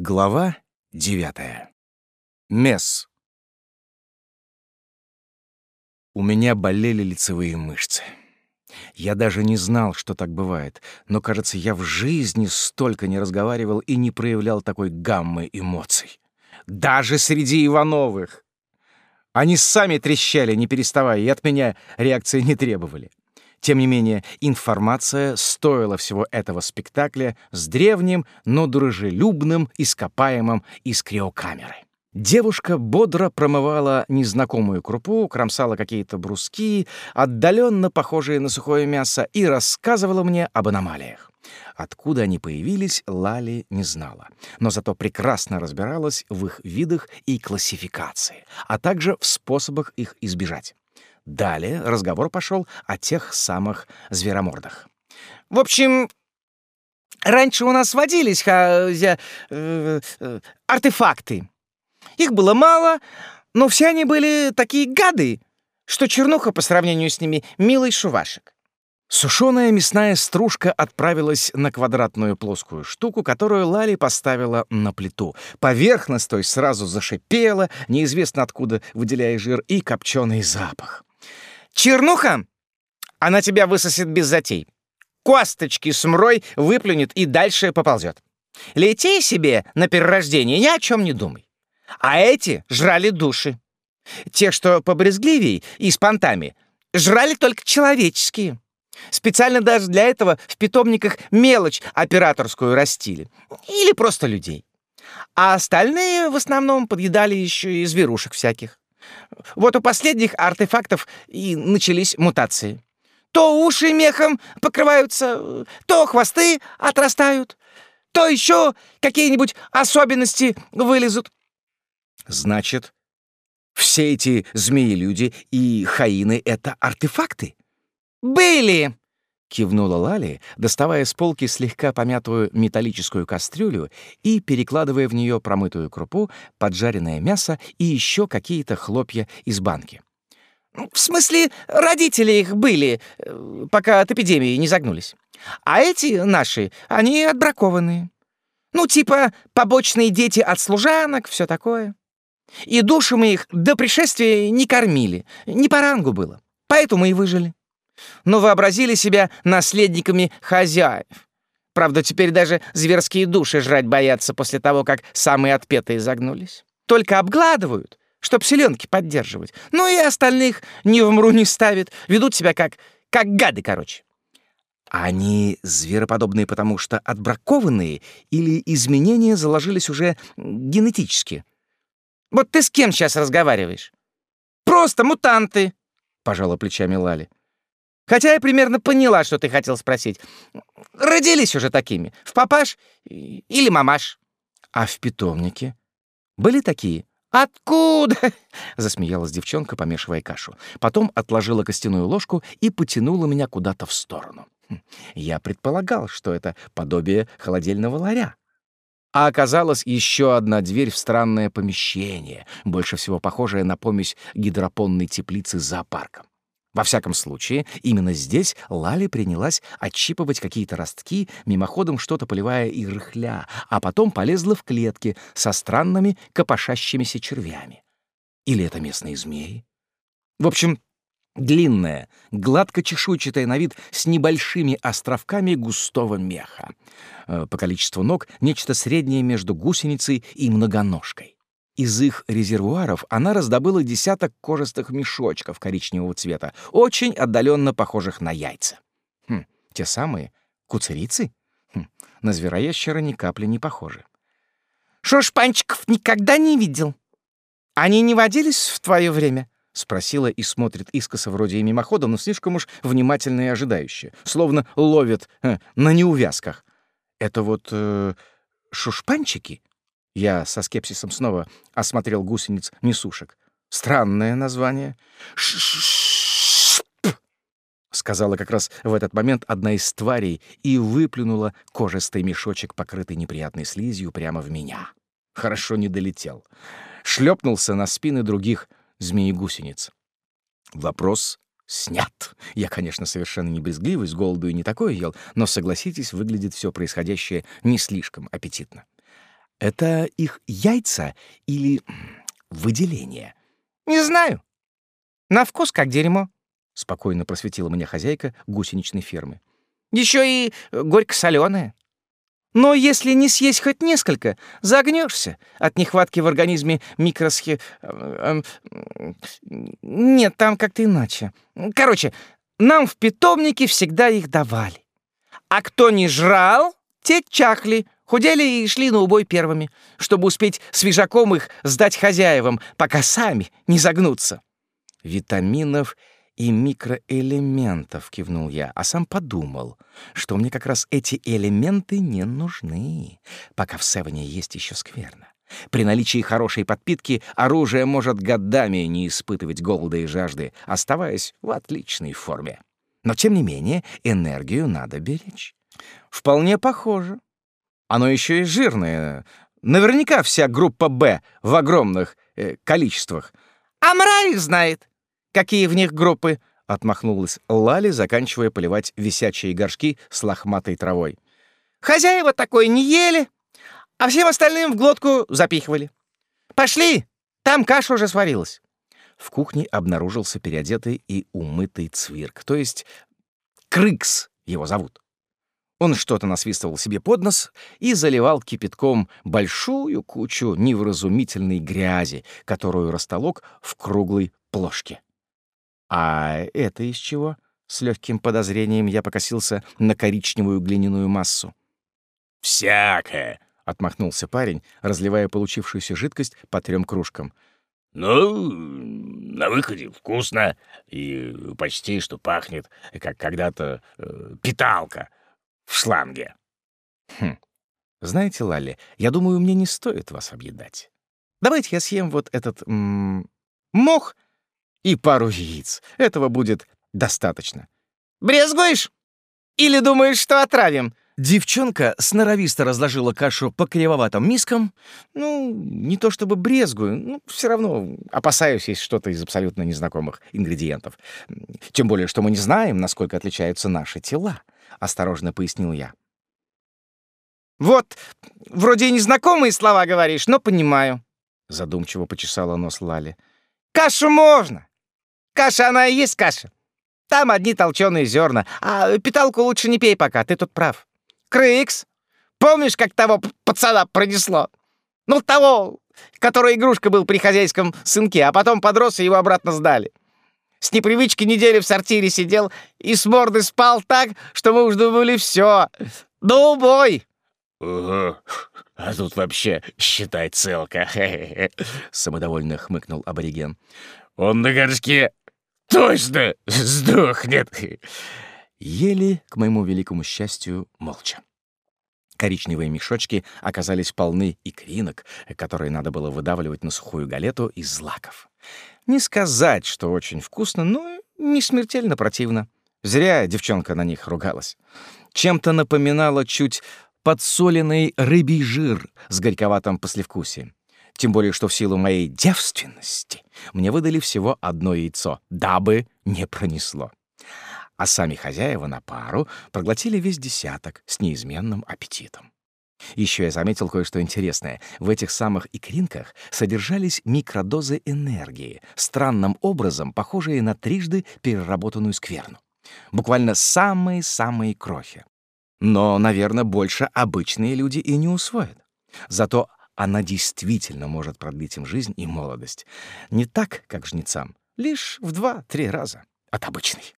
Глава девятая. Месс. У меня болели лицевые мышцы. Я даже не знал, что так бывает, но, кажется, я в жизни столько не разговаривал и не проявлял такой гаммы эмоций. Даже среди Ивановых. Они сами трещали, не переставая, и от меня реакции не требовали. Тем не менее, информация стоила всего этого спектакля с древним, но дружелюбным ископаемым из криокамеры. Девушка бодро промывала незнакомую крупу, кромсала какие-то бруски, отдаленно похожие на сухое мясо, и рассказывала мне об аномалиях. Откуда они появились, Лали не знала, но зато прекрасно разбиралась в их видах и классификации, а также в способах их избежать. Далее разговор пошел о тех самых зверомордах. В общем, раньше у нас водились э, э, э, артефакты. Их было мало, но все они были такие гады, что чернуха по сравнению с ними милый шувашек. Сушеная мясная стружка отправилась на квадратную плоскую штуку, которую Лали поставила на плиту. Поверхность той сразу зашипела, неизвестно откуда выделяя жир и копченый запах. Чернуха, она тебя высосет без затей. Косточки с мрой выплюнет и дальше поползет. Лети себе на перерождение, ни о чем не думай. А эти жрали души. Те, что побрезгливей и с понтами, жрали только человеческие. Специально даже для этого в питомниках мелочь операторскую растили. Или просто людей. А остальные в основном подъедали еще и зверушек всяких. Вот у последних артефактов и начались мутации. То уши мехом покрываются, то хвосты отрастают, то еще какие-нибудь особенности вылезут. Значит, все эти змеи-люди и хаины — это артефакты? Были! — кивнула Лали, доставая с полки слегка помятую металлическую кастрюлю и перекладывая в нее промытую крупу, поджаренное мясо и еще какие-то хлопья из банки. «В смысле, родители их были, э, пока от эпидемии не загнулись. А эти наши, они отбракованные. Ну, типа побочные дети от служанок, все такое. И души мы их до пришествия не кормили, не по рангу было, поэтому и выжили но вообразили себя наследниками хозяев. Правда, теперь даже зверские души жрать боятся после того, как самые отпетые загнулись. Только обгладывают, чтоб селенки поддерживать. Ну и остальных ни в мру не ставят, ведут себя как, как гады, короче. Они звероподобные, потому что отбракованные или изменения заложились уже генетически? Вот ты с кем сейчас разговариваешь? Просто мутанты, — пожала плечами Лали. Хотя я примерно поняла, что ты хотел спросить. Родились уже такими. В папаш или мамаш. А в питомнике? Были такие? «Откуда?» — засмеялась девчонка, помешивая кашу. Потом отложила костяную ложку и потянула меня куда-то в сторону. Хм, я предполагал, что это подобие холодильного ларя. А оказалась еще одна дверь в странное помещение, больше всего похожее на помесь гидропонной теплицы с зоопарком. Во всяком случае, именно здесь Лали принялась отщипывать какие-то ростки, мимоходом что-то поливая и рыхля, а потом полезла в клетки со странными копошащимися червями. Или это местные змеи? В общем, длинная, гладко-чешуйчатая на вид с небольшими островками густого меха. Э, по количеству ног нечто среднее между гусеницей и многоножкой. Из их резервуаров она раздобыла десяток кожистых мешочков коричневого цвета, очень отдаленно похожих на яйца. Хм, те самые куцерицы? Хм, на звероящера ни капли не похожи. «Шушпанчиков никогда не видел. Они не водились в твое время?» — спросила и смотрит искоса вроде и мимоходом, но слишком уж внимательно и ожидающе, словно ловит э, на неувязках. «Это вот э, шушпанчики?» Я со скепсисом снова осмотрел гусениц несушек. Странное название. сказала как раз в этот момент одна из тварей и выплюнула кожистый мешочек, покрытый неприятной слизью, прямо в меня. Хорошо не долетел. Шлепнулся на спины других змеи-гусениц. Вопрос снят. Я, конечно, совершенно не брезгливый, с голоду и не такое ел, но, согласитесь, выглядит все происходящее не слишком аппетитно. Это их яйца или выделение? Не знаю. На вкус как дерьмо. Спокойно просветила меня хозяйка гусеничной фермы. Еще и горько-соленое. Но если не съесть хоть несколько, загнешься от нехватки в организме микросхи... Э, э, нет, там как-то иначе. Короче, нам в питомнике всегда их давали. А кто не жрал, те чахли, худели и шли на убой первыми, чтобы успеть свежаком их сдать хозяевам, пока сами не загнутся. Витаминов и микроэлементов, кивнул я, а сам подумал, что мне как раз эти элементы не нужны, пока в Севене есть еще скверно. При наличии хорошей подпитки оружие может годами не испытывать голода и жажды, оставаясь в отличной форме. Но, тем не менее, энергию надо беречь. Вполне похоже. Оно еще и жирное. Наверняка вся группа «Б» в огромных э, количествах. А мрай знает какие в них группы!» — отмахнулась Лали, заканчивая поливать висячие горшки с лохматой травой. «Хозяева такое не ели, а всем остальным в глотку запихивали. Пошли, там каша уже сварилась». В кухне обнаружился переодетый и умытый цвирк, то есть Крыкс его зовут. Он что-то насвистывал себе под нос и заливал кипятком большую кучу невразумительной грязи, которую растолок в круглой плошке. А это из чего? С легким подозрением я покосился на коричневую глиняную массу. «Всякое!» — отмахнулся парень, разливая получившуюся жидкость по трем кружкам. «Ну, на выходе вкусно и почти что пахнет, как когда-то э, питалка в шланге». «Хм. Знаете, Лалли, я думаю, мне не стоит вас объедать. Давайте я съем вот этот м -м, мох и пару яиц. Этого будет достаточно. «Брезгуешь? Или думаешь, что отравим?» Девчонка сноровисто разложила кашу по кривоватым мискам. Ну, не то чтобы брезгую, но все равно опасаюсь есть что-то из абсолютно незнакомых ингредиентов. Тем более, что мы не знаем, насколько отличаются наши тела, — осторожно пояснил я. «Вот, вроде и незнакомые слова говоришь, но понимаю», — задумчиво почесала нос Лали. «Кашу можно, Каша, она и есть каша. Там одни толченые зерна, а питалку лучше не пей пока, ты тут прав. Крыкс, помнишь, как того пацана пронесло? Ну, того, который игрушка был при хозяйском сынке, а потом подрос и его обратно сдали. С непривычки недели в сортире сидел и с морды спал так, что мы уж думали все. Ну, бой! «Угу. А тут вообще, считай, целка!» — самодовольно хмыкнул абориген. «Он на горшке точно сдохнет!» Ели, к моему великому счастью, молча. Коричневые мешочки оказались полны икринок, которые надо было выдавливать на сухую галету из злаков. Не сказать, что очень вкусно, но не смертельно противно. Зря девчонка на них ругалась. Чем-то напоминало чуть подсоленный рыбий жир с горьковатым послевкусием. Тем более, что в силу моей девственности мне выдали всего одно яйцо, дабы не пронесло. А сами хозяева на пару проглотили весь десяток с неизменным аппетитом. Еще я заметил кое-что интересное. В этих самых икринках содержались микродозы энергии, странным образом похожие на трижды переработанную скверну. Буквально самые-самые крохи. Но, наверное, больше обычные люди и не усвоят. Зато она действительно может продлить им жизнь и молодость. Не так, как жнецам, лишь в два-три раза от обычной.